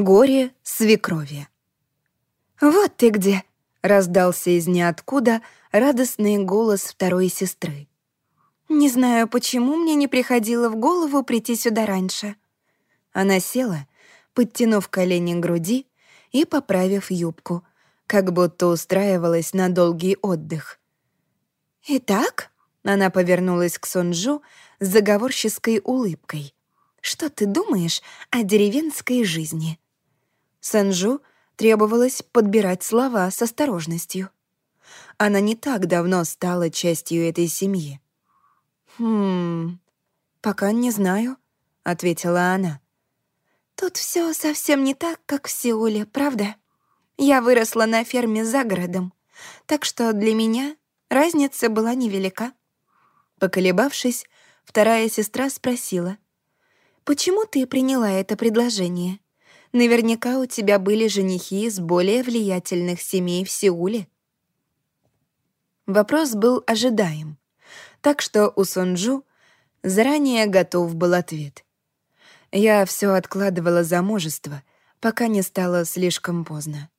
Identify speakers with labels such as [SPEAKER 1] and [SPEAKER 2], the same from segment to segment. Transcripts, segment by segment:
[SPEAKER 1] Горе свекрови. «Вот ты где!» — раздался из ниоткуда радостный голос второй сестры. «Не знаю, почему мне не приходило в голову прийти сюда раньше». Она села, подтянув колени к груди и поправив юбку, как будто устраивалась на долгий отдых. «Итак?» — она повернулась к Сонджу с заговорческой улыбкой. «Что ты думаешь о деревенской жизни?» Санжу требовалось подбирать слова с осторожностью. Она не так давно стала частью этой семьи. «Хм... пока не знаю», — ответила она. «Тут все совсем не так, как в Сеуле, правда? Я выросла на ферме за городом, так что для меня разница была невелика». Поколебавшись, вторая сестра спросила, «Почему ты приняла это предложение?» Наверняка у тебя были женихи из более влиятельных семей в Сеуле. Вопрос был ожидаем, так что у Сонджу заранее готов был ответ. Я все откладывала замужество, пока не стало слишком поздно.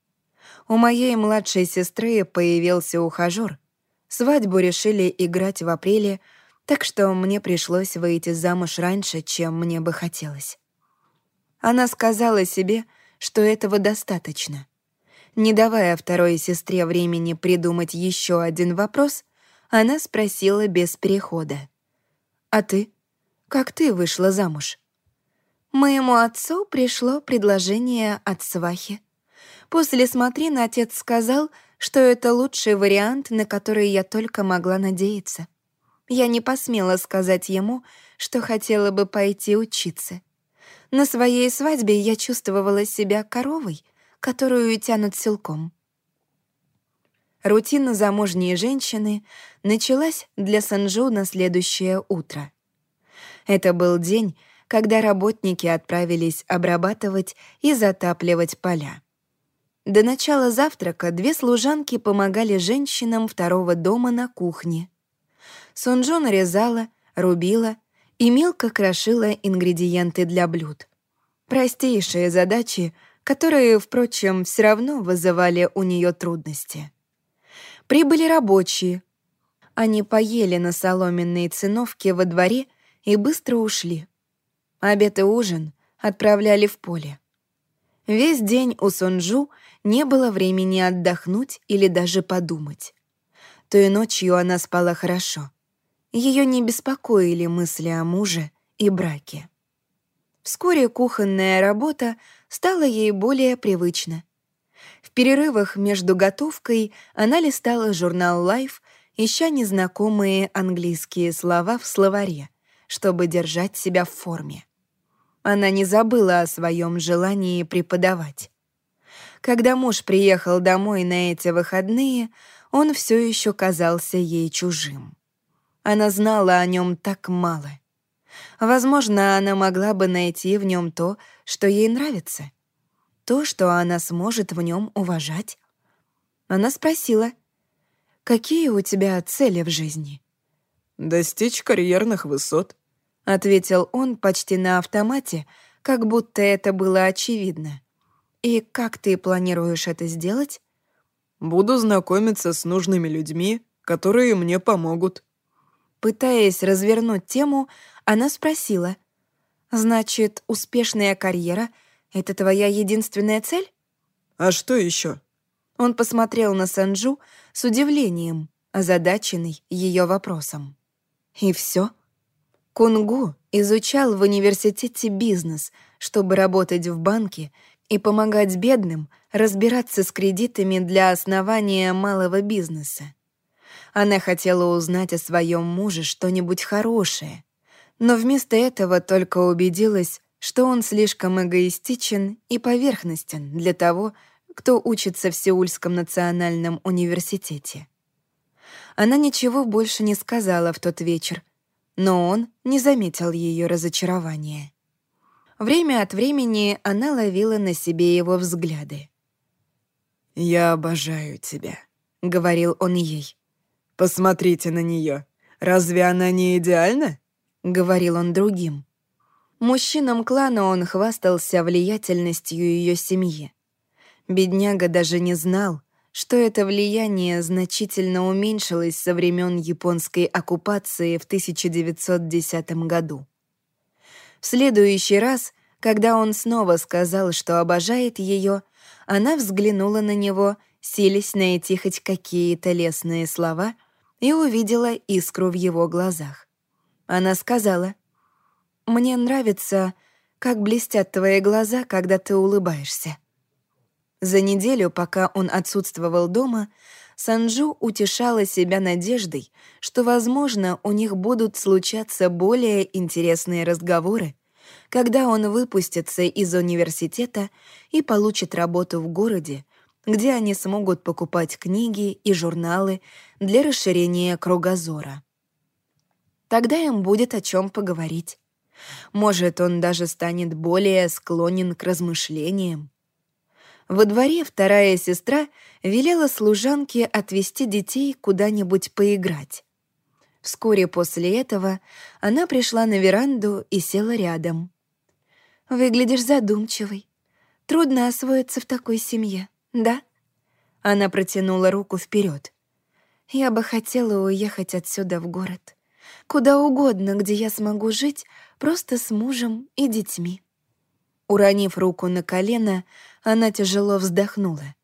[SPEAKER 1] У моей младшей сестры появился ухажёр. Свадьбу решили играть в апреле, так что мне пришлось выйти замуж раньше, чем мне бы хотелось. Она сказала себе, что этого достаточно. Не давая второй сестре времени придумать еще один вопрос, она спросила без перехода. «А ты? Как ты вышла замуж?» Моему отцу пришло предложение от свахи. После смотрин отец сказал, что это лучший вариант, на который я только могла надеяться. Я не посмела сказать ему, что хотела бы пойти учиться — на своей свадьбе я чувствовала себя коровой, которую тянут силком. Рутина замужней женщины началась для Санжу на следующее утро. Это был день, когда работники отправились обрабатывать и затапливать поля. До начала завтрака две служанки помогали женщинам второго дома на кухне. Сунжу нарезала, рубила и мелко крошила ингредиенты для блюд. Простейшие задачи, которые, впрочем, все равно вызывали у нее трудности. Прибыли рабочие. Они поели на соломенной циновке во дворе и быстро ушли. Обед и ужин отправляли в поле. Весь день у Сонджу не было времени отдохнуть или даже подумать. Той ночью она спала хорошо. Ее не беспокоили мысли о муже и браке. Вскоре кухонная работа стала ей более привычна. В перерывах между готовкой она листала журнал Life, ища незнакомые английские слова в словаре, чтобы держать себя в форме. Она не забыла о своем желании преподавать. Когда муж приехал домой на эти выходные, он все еще казался ей чужим. Она знала о нем так мало. Возможно, она могла бы найти в нем то, что ей нравится. То, что она сможет в нем уважать. Она спросила, «Какие у тебя цели в жизни?»
[SPEAKER 2] «Достичь карьерных высот», —
[SPEAKER 1] ответил он почти на автомате, как будто это было очевидно. «И как ты планируешь это сделать?»
[SPEAKER 2] «Буду знакомиться с нужными людьми, которые мне помогут».
[SPEAKER 1] Пытаясь развернуть тему, она спросила, «Значит, успешная карьера — это твоя единственная цель?»
[SPEAKER 2] «А что еще?
[SPEAKER 1] Он посмотрел на Санджу с удивлением, озадаченный ее вопросом. «И все? Кунгу изучал в университете бизнес, чтобы работать в банке и помогать бедным разбираться с кредитами для основания малого бизнеса. Она хотела узнать о своем муже что-нибудь хорошее, но вместо этого только убедилась, что он слишком эгоистичен и поверхностен для того, кто учится в Сеульском национальном университете. Она ничего больше не сказала в тот вечер, но он не заметил ее разочарования. Время от времени она ловила на себе его взгляды.
[SPEAKER 2] «Я обожаю тебя», —
[SPEAKER 1] говорил он ей.
[SPEAKER 2] Посмотрите на нее. Разве она не идеальна?»
[SPEAKER 1] — говорил он другим. Мужчинам клана он хвастался влиятельностью ее семьи. Бедняга даже не знал, что это влияние значительно уменьшилось со времен японской оккупации в 1910 году. В следующий раз, когда он снова сказал, что обожает ее, она взглянула на него, силясь найти хоть какие-то лесные слова, и увидела искру в его глазах. Она сказала, «Мне нравится, как блестят твои глаза, когда ты улыбаешься». За неделю, пока он отсутствовал дома, Санджу утешала себя надеждой, что, возможно, у них будут случаться более интересные разговоры, когда он выпустится из университета и получит работу в городе, где они смогут покупать книги и журналы для расширения кругозора. Тогда им будет о чем поговорить. Может, он даже станет более склонен к размышлениям. Во дворе вторая сестра велела служанке отвезти детей куда-нибудь поиграть. Вскоре после этого она пришла на веранду и села рядом. «Выглядишь задумчивой. Трудно освоиться в такой семье, да?» Она протянула руку вперед. «Я бы хотела уехать отсюда в город. Куда угодно, где я смогу жить просто с мужем и детьми». Уронив руку на колено, она тяжело вздохнула.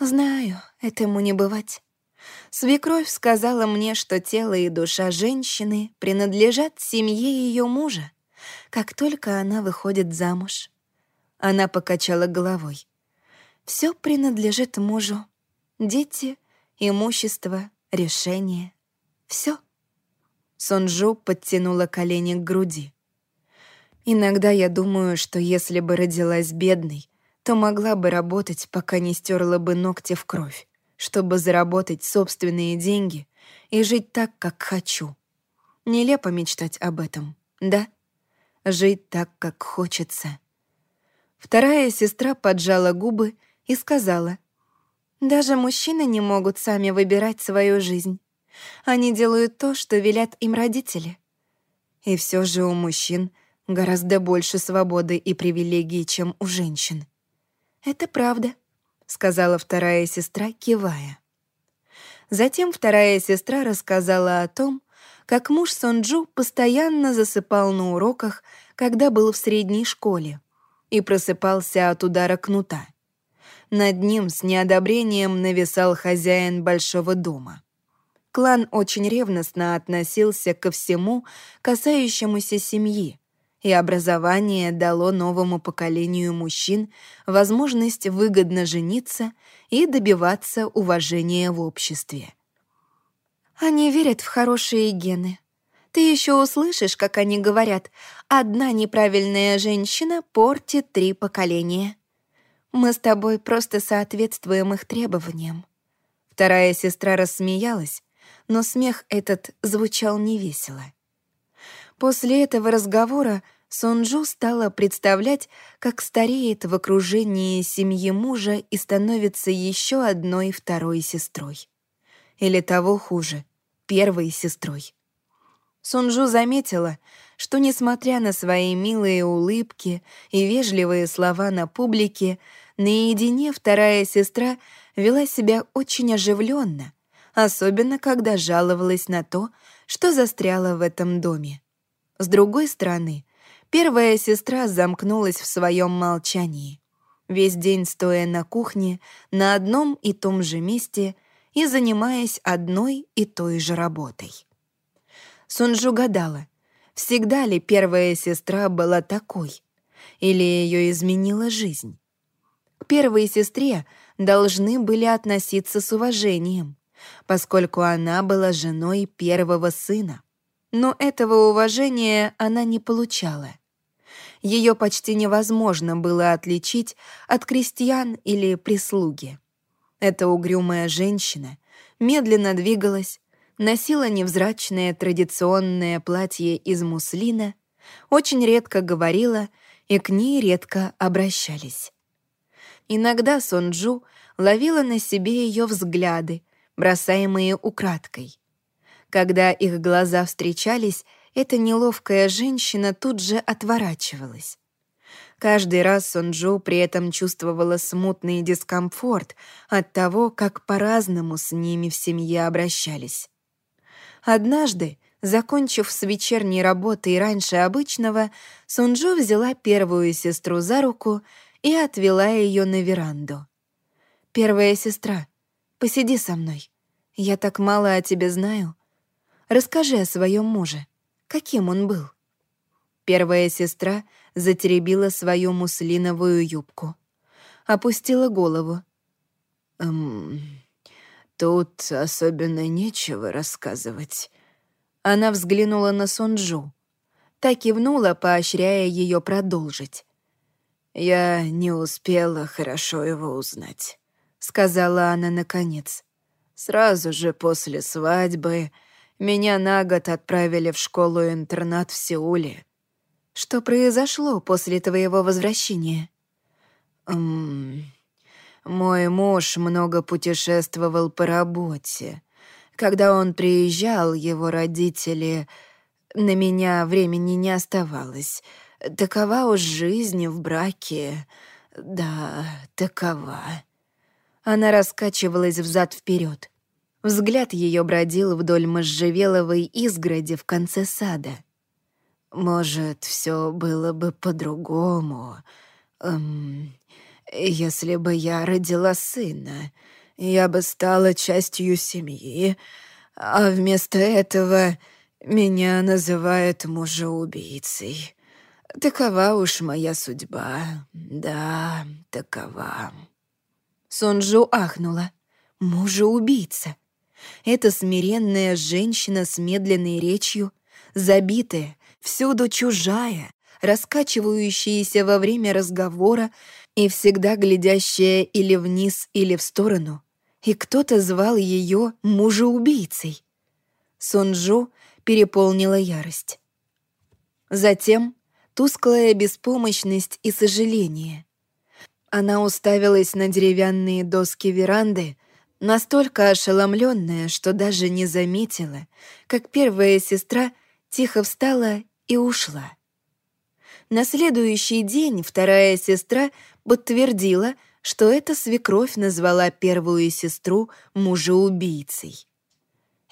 [SPEAKER 1] «Знаю, этому не бывать. Свекровь сказала мне, что тело и душа женщины принадлежат семье ее мужа, как только она выходит замуж». Она покачала головой. «Все принадлежит мужу. Дети, имущество, решение. Все». Сонджу подтянула колени к груди. Иногда я думаю, что если бы родилась бедной, то могла бы работать, пока не стерла бы ногти в кровь, чтобы заработать собственные деньги и жить так, как хочу. Нелепо мечтать об этом, да? Жить так, как хочется. Вторая сестра поджала губы и сказала, «Даже мужчины не могут сами выбирать свою жизнь. Они делают то, что велят им родители. И все же у мужчин — гораздо больше свободы и привилегий, чем у женщин. «Это правда», — сказала вторая сестра, кивая. Затем вторая сестра рассказала о том, как муж Сонджу постоянно засыпал на уроках, когда был в средней школе, и просыпался от удара кнута. Над ним с неодобрением нависал хозяин большого дома. Клан очень ревностно относился ко всему, касающемуся семьи, и образование дало новому поколению мужчин возможность выгодно жениться и добиваться уважения в обществе. Они верят в хорошие гены. Ты еще услышишь, как они говорят, одна неправильная женщина портит три поколения. Мы с тобой просто соответствуем их требованиям. Вторая сестра рассмеялась, но смех этот звучал невесело. После этого разговора Сонджу стала представлять, как стареет в окружении семьи мужа и становится еще одной второй сестрой. Или того хуже, первой сестрой. Сунжу заметила, что, несмотря на свои милые улыбки и вежливые слова на публике, наедине вторая сестра вела себя очень оживленно, особенно когда жаловалась на то, что застряла в этом доме. С другой стороны, Первая сестра замкнулась в своем молчании, весь день стоя на кухне на одном и том же месте и занимаясь одной и той же работой. Сунжу гадала, всегда ли первая сестра была такой, или ее изменила жизнь. Первой сестре должны были относиться с уважением, поскольку она была женой первого сына но этого уважения она не получала. Ее почти невозможно было отличить от крестьян или прислуги. Эта угрюмая женщина медленно двигалась, носила невзрачное традиционное платье из муслина, очень редко говорила, и к ней редко обращались. Иногда Сонджу ловила на себе ее взгляды, бросаемые украдкой. Когда их глаза встречались, эта неловкая женщина тут же отворачивалась. Каждый раз Сонджу при этом чувствовала смутный дискомфорт от того, как по-разному с ними в семье обращались. Однажды, закончив с вечерней работой раньше обычного, Сонджу взяла первую сестру за руку и отвела ее на веранду. «Первая сестра, посиди со мной. Я так мало о тебе знаю. Расскажи о своем муже. Каким он был?» Первая сестра затеребила свою муслиновую юбку. Опустила голову.
[SPEAKER 2] «Эм, тут особенно нечего рассказывать».
[SPEAKER 1] Она взглянула на Сонджу. Та кивнула, поощряя ее продолжить.
[SPEAKER 2] «Я не успела хорошо его узнать», — сказала она наконец. «Сразу же после свадьбы меня на год отправили в школу-интернат в Сеуле.
[SPEAKER 1] Что произошло после твоего возвращения?
[SPEAKER 2] Эм, мой муж много путешествовал по работе. Когда он приезжал, его родители... На меня времени не оставалось. Такова уж жизнь в браке. Да, такова.
[SPEAKER 1] Она раскачивалась взад вперед. Взгляд ее бродил вдоль можжевеловой изгороди в конце сада.
[SPEAKER 2] Может, все было бы по-другому, эм, если бы я родила сына. Я бы стала частью семьи, а вместо этого меня называют мужеубийцей. Такова уж моя судьба. Да, такова.
[SPEAKER 1] Сонджу ахнула. Мужеубийца. Эта смиренная женщина с медленной речью, забитая, всюду чужая, раскачивающаяся во время разговора и всегда глядящая или вниз, или в сторону. И кто-то звал ее мужеубийцей. Сунжу переполнила ярость. Затем тусклая беспомощность и сожаление. Она уставилась на деревянные доски веранды, настолько ошеломленная, что даже не заметила, как первая сестра тихо встала и ушла. На следующий день вторая сестра подтвердила, что эта свекровь назвала первую сестру мужеубийцей.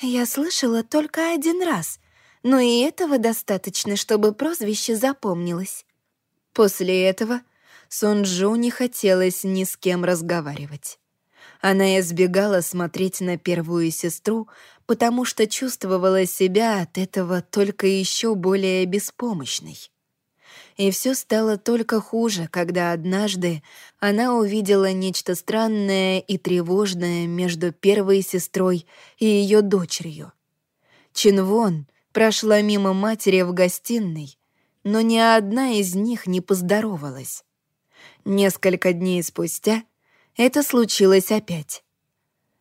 [SPEAKER 1] «Я слышала только один раз, но и этого достаточно, чтобы прозвище запомнилось». После этого Сонджу не хотелось ни с кем разговаривать. Она избегала смотреть на первую сестру, потому что чувствовала себя от этого только еще более беспомощной. И все стало только хуже, когда однажды она увидела нечто странное и тревожное между первой сестрой и ее дочерью. Чинвон прошла мимо матери в гостиной, но ни одна из них не поздоровалась. Несколько дней спустя — это случилось опять.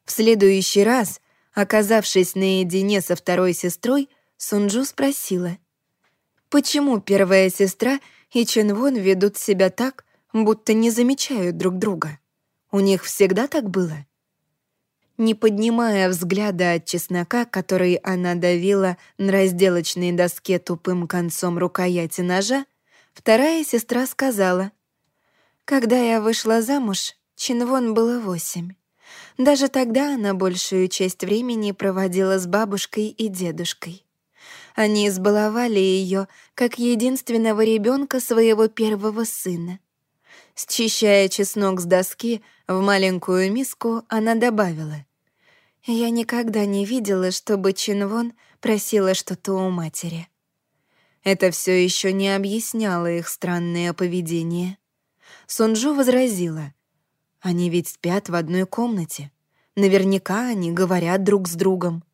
[SPEAKER 1] В следующий раз, оказавшись наедине со второй сестрой, Сунджу спросила, почему первая сестра и Ченвон ведут себя так, будто не замечают друг друга. У них всегда так было? Не поднимая взгляда от чеснока, который она давила на разделочной доске тупым концом рукояти ножа, вторая сестра сказала, «Когда я вышла замуж, Чинвон было восемь. Даже тогда она большую часть времени проводила с бабушкой и дедушкой. Они избаловали ее как единственного ребенка своего первого сына. Счищая чеснок с доски в маленькую миску, она добавила. «Я никогда не видела, чтобы Чинвон просила что-то у матери». Это все еще не объясняло их странное поведение. Сунжу возразила — они ведь спят в одной комнате. Наверняка они говорят друг с другом.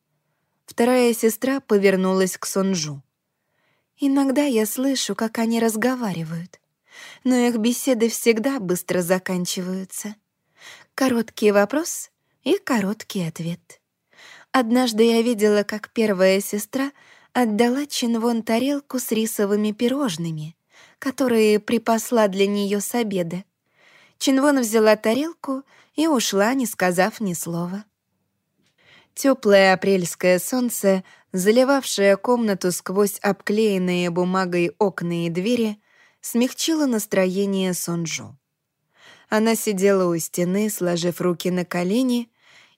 [SPEAKER 1] Вторая сестра повернулась к Сонжу. Иногда я слышу, как они разговаривают, но их беседы всегда быстро заканчиваются. Короткий вопрос и короткий ответ. Однажды я видела, как первая сестра отдала Чинвон тарелку с рисовыми пирожными, которые припасла для нее с обеда. Чинвон взяла тарелку и ушла, не сказав ни слова. Теплое апрельское солнце заливавшая комнату сквозь обклеенные бумагой окна и двери, смягчила настроение Сонджу. Она сидела у стены, сложив руки на колени,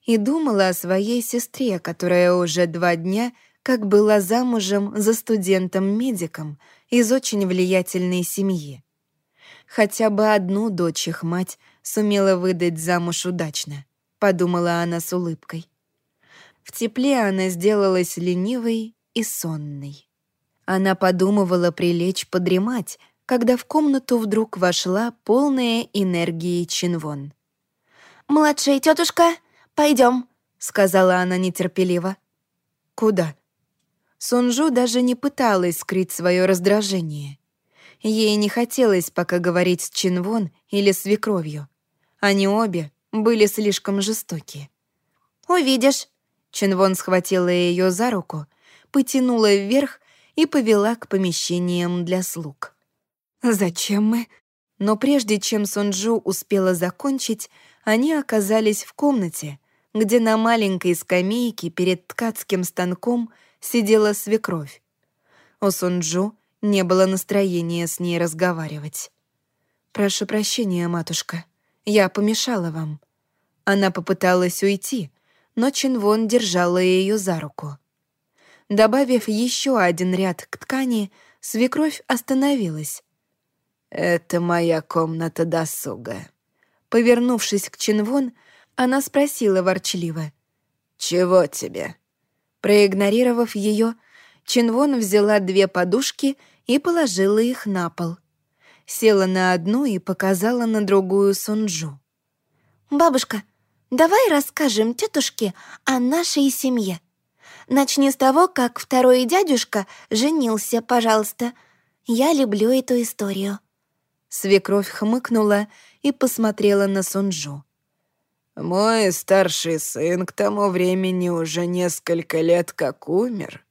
[SPEAKER 1] и думала о своей сестре, которая уже два дня как была замужем за студентом-медиком из очень влиятельной семьи. Хотя бы одну дочь их мать сумела выдать замуж удачно, подумала она с улыбкой. В тепле она сделалась ленивой и сонной. Она подумывала прилечь подремать, когда в комнату вдруг вошла полная энергии Чинвон.
[SPEAKER 3] «Младшая тетушка, пойдем», — сказала она нетерпеливо.
[SPEAKER 1] «Куда?» Сунжу даже не пыталась скрыть свое раздражение. Ей не хотелось пока говорить с Чинвон или свекровью. Они обе были слишком жестоки.
[SPEAKER 3] «Увидишь»,
[SPEAKER 1] Чинвон схватила ее за руку, потянула вверх и повела к помещениям для слуг. «Зачем мы?» Но прежде чем Сунджу успела закончить, они оказались в комнате, где на маленькой скамейке перед ткацким станком сидела свекровь. У Сунджу не было настроения с ней разговаривать. «Прошу прощения, матушка, я помешала вам». Она попыталась уйти, но Чинвон держала ее за руку. Добавив еще один ряд к ткани, свекровь остановилась.
[SPEAKER 2] «Это моя комната досуга».
[SPEAKER 1] Повернувшись к Чинвон, она спросила ворчливо.
[SPEAKER 2] «Чего тебе?»
[SPEAKER 1] Проигнорировав ее, Чинвон взяла две подушки и положила их на пол. Села на одну и показала на другую Сунджу.
[SPEAKER 3] «Бабушка, Давай расскажем тетушке о нашей семье. Начни с того, как второй дядюшка женился, пожалуйста. Я люблю эту историю».
[SPEAKER 1] Свекровь хмыкнула и посмотрела на Сунжу.
[SPEAKER 2] «Мой старший сын к тому времени уже несколько лет как умер.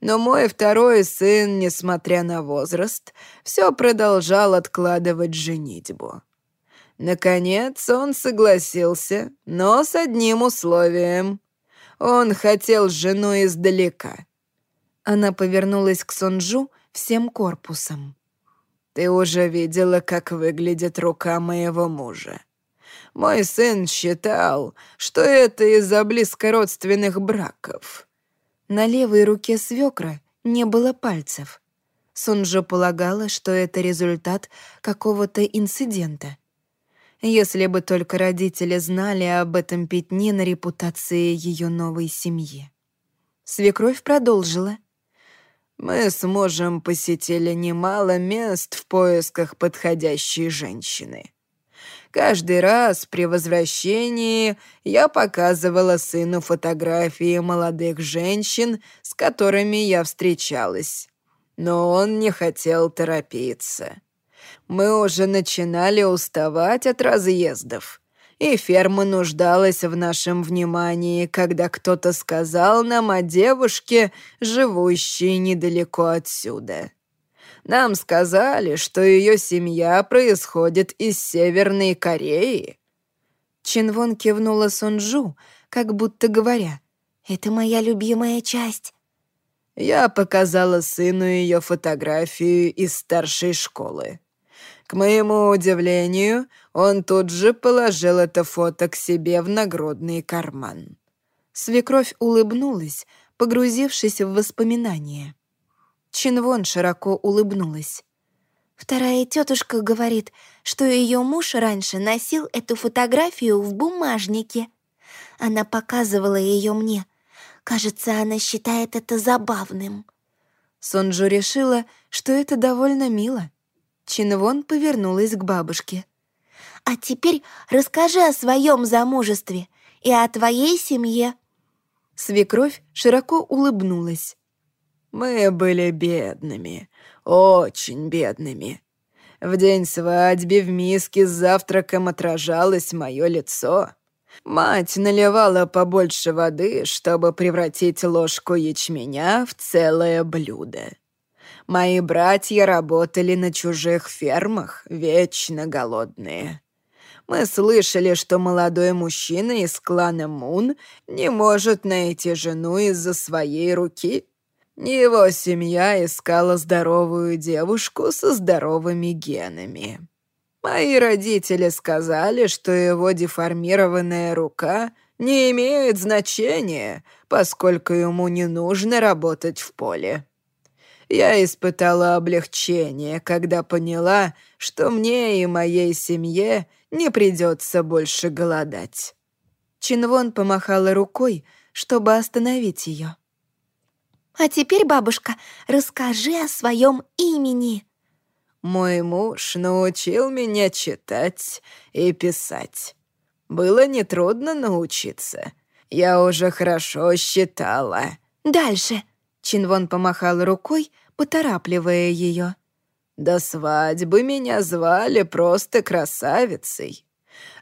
[SPEAKER 2] Но мой второй сын, несмотря на возраст, все продолжал откладывать женитьбу. Наконец он согласился, но с одним условием. Он хотел жену издалека.
[SPEAKER 1] Она повернулась к Сонджу всем корпусом.
[SPEAKER 2] «Ты уже видела, как выглядит рука моего мужа. Мой сын считал, что это из-за близкородственных браков».
[SPEAKER 1] На левой руке свекра не было пальцев. Сунжо полагала, что это результат какого-то инцидента — если бы только родители знали об этом пятне на репутации ее новой семьи. Свекровь продолжила.
[SPEAKER 2] «Мы с мужем посетили немало мест в поисках подходящей женщины. Каждый раз при возвращении я показывала сыну фотографии молодых женщин, с которыми я встречалась. Но он не хотел торопиться. Мы уже начинали уставать от разъездов, и ферма нуждалась в нашем внимании, когда кто-то сказал нам о девушке, живущей недалеко отсюда. Нам сказали, что ее семья происходит из Северной Кореи».
[SPEAKER 1] Чинвон кивнула Сунжу, как будто говоря, «Это моя любимая часть».
[SPEAKER 2] Я показала сыну ее фотографию из старшей школы. К моему удивлению, он тут же положил это фото к себе в нагрудный карман.
[SPEAKER 1] Свекровь улыбнулась, погрузившись в воспоминания. Чинвон широко улыбнулась.
[SPEAKER 3] Вторая тетушка говорит, что ее муж раньше носил эту фотографию в бумажнике. Она показывала ее мне. Кажется, она считает это забавным.
[SPEAKER 1] Сонджу решила, что это довольно мило. Чинвон повернулась к бабушке.
[SPEAKER 3] «А теперь расскажи о своем замужестве и о твоей семье».
[SPEAKER 1] Свекровь широко улыбнулась.
[SPEAKER 2] «Мы были бедными, очень бедными. В день свадьбы в миске с завтраком отражалось мое лицо. Мать наливала побольше воды, чтобы превратить ложку ячменя в целое блюдо. Мои братья работали на чужих фермах, вечно голодные. Мы слышали, что молодой мужчина из клана Мун не может найти жену из-за своей руки. Его семья искала здоровую девушку со здоровыми генами. Мои родители сказали, что его деформированная рука не имеет значения, поскольку ему не нужно работать в поле. Я испытала облегчение, когда поняла, что мне и моей семье не придется больше голодать».
[SPEAKER 1] Чинвон помахала рукой, чтобы остановить ее.
[SPEAKER 3] «А теперь, бабушка, расскажи о своем имени».
[SPEAKER 2] «Мой муж научил меня читать и писать. Было нетрудно научиться. Я уже хорошо считала».
[SPEAKER 3] «Дальше»,
[SPEAKER 1] Чинвон помахал рукой, поторапливая ее.
[SPEAKER 2] «До свадьбы меня звали просто красавицей.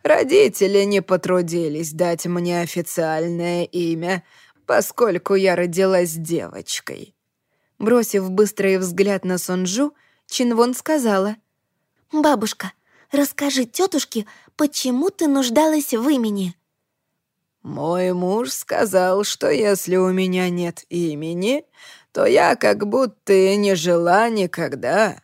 [SPEAKER 2] Родители не потрудились дать мне официальное имя, поскольку я родилась девочкой».
[SPEAKER 1] Бросив быстрый взгляд на Сонджу, Чинвон сказала.
[SPEAKER 3] «Бабушка, расскажи тетушке, почему ты нуждалась в имени?»
[SPEAKER 2] «Мой муж сказал, что если у меня нет имени, то я как будто и не жила никогда,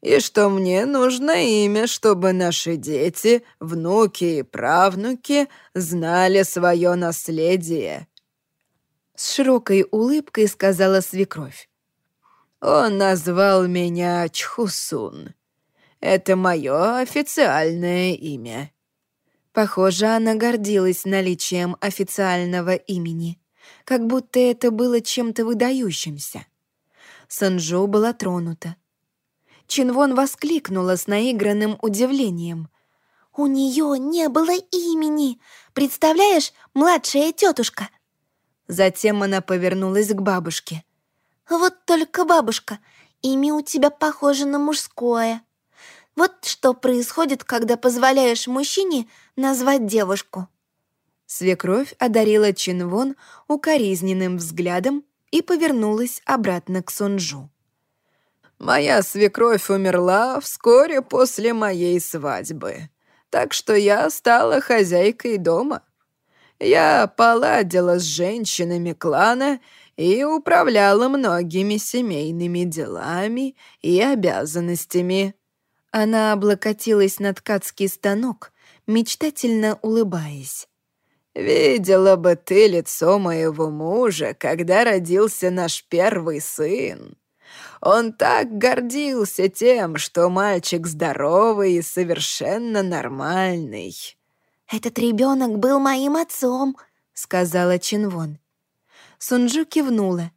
[SPEAKER 2] и что мне нужно имя, чтобы наши дети, внуки и правнуки знали свое наследие».
[SPEAKER 1] С широкой улыбкой сказала свекровь.
[SPEAKER 2] «Он назвал меня Чхусун. Это мое официальное имя».
[SPEAKER 1] Похоже, она гордилась наличием официального имени, как будто это было чем-то выдающимся. Санжо была тронута. Чинвон воскликнула с наигранным удивлением.
[SPEAKER 3] «У нее не было имени! Представляешь, младшая тетушка!»
[SPEAKER 1] Затем она повернулась к бабушке.
[SPEAKER 3] «Вот только бабушка, имя у тебя похоже на мужское. Вот что происходит, когда позволяешь мужчине назвать девушку».
[SPEAKER 1] Свекровь одарила Чинвон укоризненным взглядом и повернулась обратно к Сунжу.
[SPEAKER 2] «Моя свекровь умерла вскоре после моей свадьбы, так что я стала хозяйкой дома. Я поладила с женщинами клана и управляла многими семейными делами и обязанностями.
[SPEAKER 1] Она облокотилась на ткацкий станок, мечтательно улыбаясь.
[SPEAKER 2] «Видела бы ты лицо моего мужа, когда родился наш первый сын. Он так гордился тем, что мальчик здоровый и совершенно нормальный».
[SPEAKER 3] «Этот ребенок был моим отцом», —
[SPEAKER 1] сказала Чинвон. Сунджу кивнула.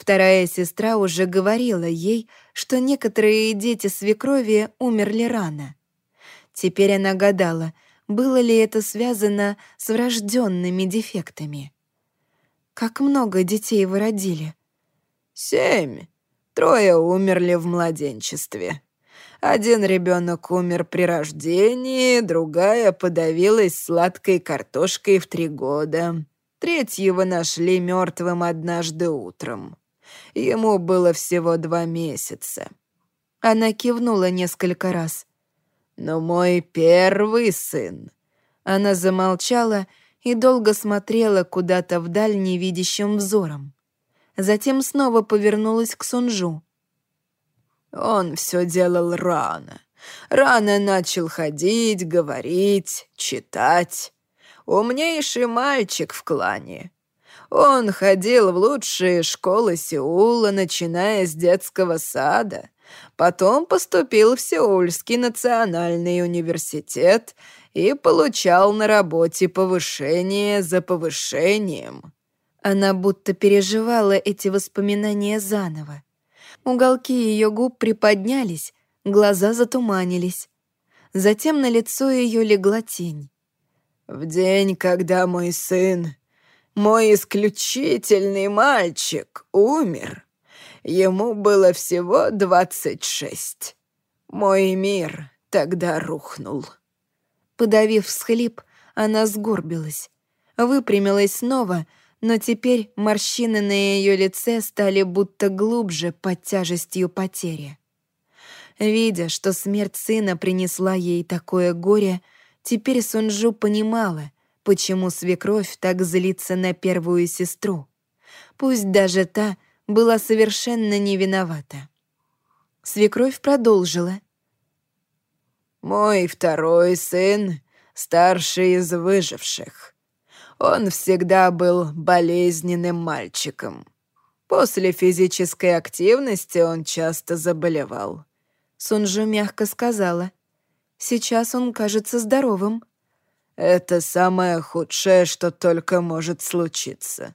[SPEAKER 1] Вторая сестра уже говорила ей, что некоторые дети свекрови умерли рано. Теперь она гадала, было ли это связано с врожденными дефектами. Как много детей вы родили?
[SPEAKER 2] Семь. Трое умерли в младенчестве. Один ребенок умер при рождении, другая подавилась сладкой картошкой в три года. Третьего нашли мертвым однажды утром. Ему было всего два месяца.
[SPEAKER 1] Она кивнула несколько раз.
[SPEAKER 2] «Но мой первый сын...»
[SPEAKER 1] Она замолчала и долго смотрела куда-то вдаль невидящим взором. Затем снова повернулась к Сунжу.
[SPEAKER 2] «Он все делал рано. Рано начал ходить, говорить, читать. Умнейший мальчик в клане. Он ходил в лучшие школы Сеула, начиная с детского сада. Потом поступил в Сеульский национальный университет и получал на работе повышение за повышением.
[SPEAKER 1] Она будто переживала эти воспоминания заново. Уголки ее губ приподнялись, глаза затуманились. Затем на лицо ее легла тень.
[SPEAKER 2] «В день, когда мой сын мой исключительный мальчик умер. Ему было всего двадцать шесть. Мой мир тогда рухнул».
[SPEAKER 1] Подавив всхлип, она сгорбилась. Выпрямилась снова, но теперь морщины на ее лице стали будто глубже под тяжестью потери. Видя, что смерть сына принесла ей такое горе, Теперь Сунжу понимала, почему свекровь так злится на первую сестру. Пусть даже та была совершенно не виновата. Свекровь продолжила.
[SPEAKER 2] «Мой второй сын — старший из выживших. Он всегда был болезненным мальчиком. После физической активности он часто заболевал».
[SPEAKER 1] Сунжу мягко сказала. «Сейчас он кажется здоровым».
[SPEAKER 2] «Это самое худшее, что только может случиться.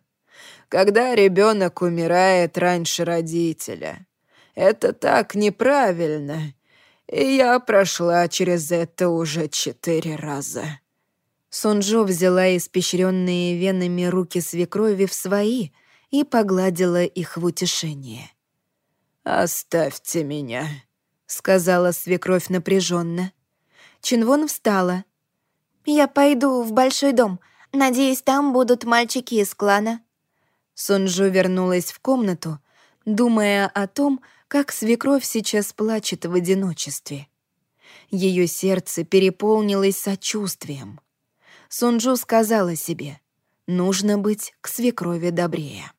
[SPEAKER 2] Когда ребенок умирает раньше родителя. Это так неправильно. И я прошла через это уже четыре раза».
[SPEAKER 1] Сунжо взяла испещренные венами руки свекрови в свои и погладила их в утешение.
[SPEAKER 2] «Оставьте меня», — сказала свекровь напряженно.
[SPEAKER 1] Чинвон встала.
[SPEAKER 3] «Я пойду в большой дом. Надеюсь, там будут мальчики из клана».
[SPEAKER 1] Сунжо вернулась в комнату, думая о том, как свекровь сейчас плачет в одиночестве. Ее сердце переполнилось сочувствием. Сунжу сказала себе, нужно быть к свекрови добрее.